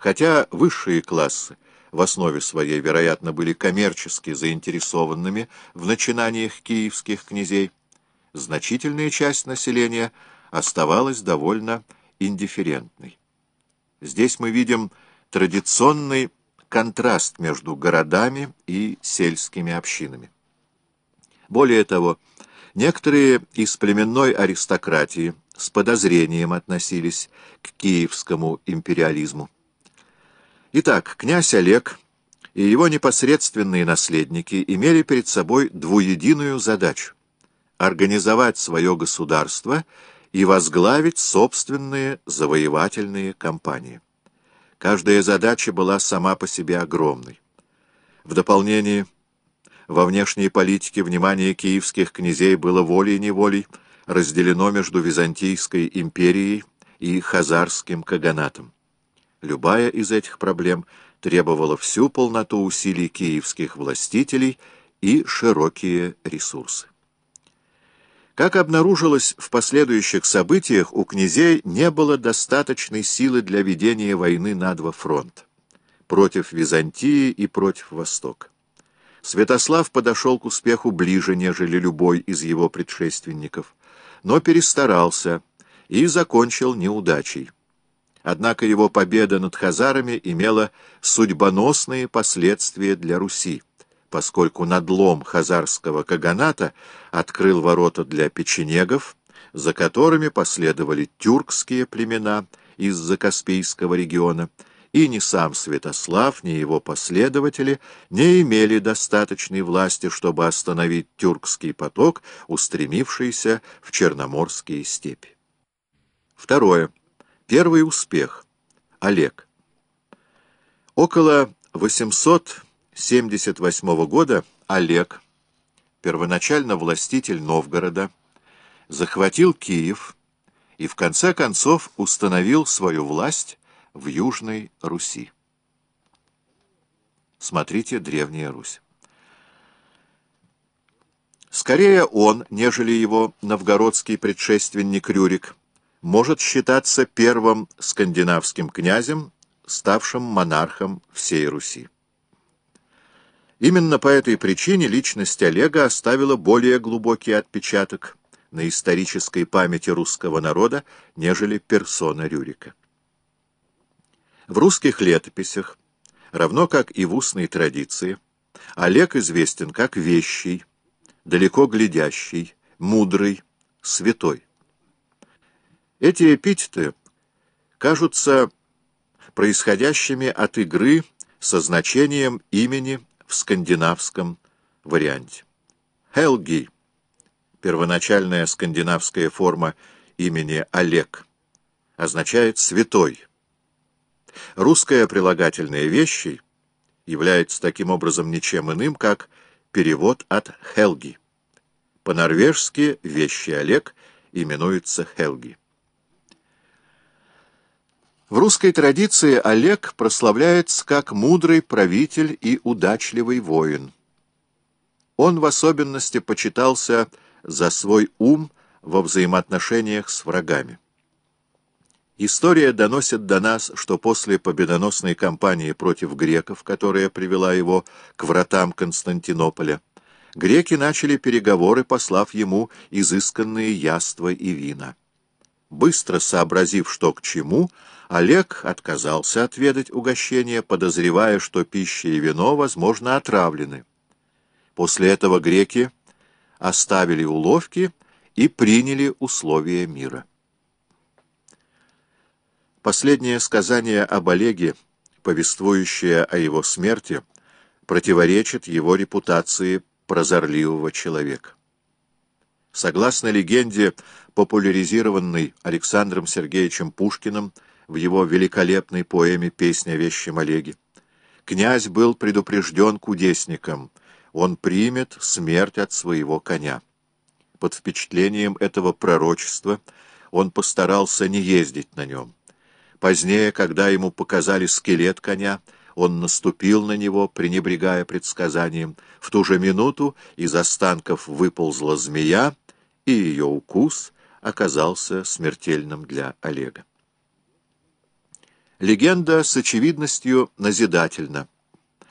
Хотя высшие классы в основе своей, вероятно, были коммерчески заинтересованными в начинаниях киевских князей, значительная часть населения оставалась довольно индифферентной. Здесь мы видим традиционный контраст между городами и сельскими общинами. Более того, некоторые из племенной аристократии с подозрением относились к киевскому империализму. Итак, князь Олег и его непосредственные наследники имели перед собой двуединую задачу — организовать свое государство и возглавить собственные завоевательные кампании. Каждая задача была сама по себе огромной. В дополнение, во внешней политике внимание киевских князей было волей-неволей разделено между Византийской империей и Хазарским каганатом. Любая из этих проблем требовала всю полноту усилий киевских властителей и широкие ресурсы. Как обнаружилось в последующих событиях, у князей не было достаточной силы для ведения войны на два фронта — против Византии и против Востока. Святослав подошел к успеху ближе, нежели любой из его предшественников, но перестарался и закончил неудачей. Однако его победа над хазарами имела судьбоносные последствия для Руси, поскольку надлом хазарского каганата открыл ворота для печенегов, за которыми последовали тюркские племена из Закаспийского региона, и ни сам Святослав, ни его последователи не имели достаточной власти, чтобы остановить тюркский поток, устремившийся в Черноморские степи. Второе. Первый успех. Олег. Около 878 года Олег, первоначально властитель Новгорода, захватил Киев и в конце концов установил свою власть в Южной Руси. Смотрите «Древняя Русь». Скорее он, нежели его новгородский предшественник Рюрик, может считаться первым скандинавским князем, ставшим монархом всей Руси. Именно по этой причине личность Олега оставила более глубокий отпечаток на исторической памяти русского народа, нежели персона Рюрика. В русских летописях, равно как и в устной традиции, Олег известен как вещий, далеко глядящий, мудрый, святой. Эти эпитеты кажутся происходящими от игры со значением имени в скандинавском варианте. Хелги — первоначальная скандинавская форма имени Олег, означает «святой». Русское прилагательное «вещий» является таким образом ничем иным, как перевод от «хелги». По-норвежски «вещий Олег» именуется «хелги». В русской традиции Олег прославляется как мудрый правитель и удачливый воин. Он в особенности почитался за свой ум во взаимоотношениях с врагами. История доносит до нас, что после победоносной кампании против греков, которая привела его к вратам Константинополя, греки начали переговоры, послав ему изысканные яства и вина. Быстро сообразив, что к чему, Олег отказался отведать угощение, подозревая, что пища и вино, возможно, отравлены. После этого греки оставили уловки и приняли условия мира. Последнее сказание об Олеге, повествующее о его смерти, противоречит его репутации прозорливого человека. Согласно легенде, популяризированной Александром Сергеевичем Пушкиным, в его великолепной поэме «Песня о вещем Олеге». Князь был предупрежден кудесником, он примет смерть от своего коня. Под впечатлением этого пророчества он постарался не ездить на нем. Позднее, когда ему показали скелет коня, он наступил на него, пренебрегая предсказанием. В ту же минуту из останков выползла змея, и ее укус оказался смертельным для Олега. Легенда с очевидностью назидательна.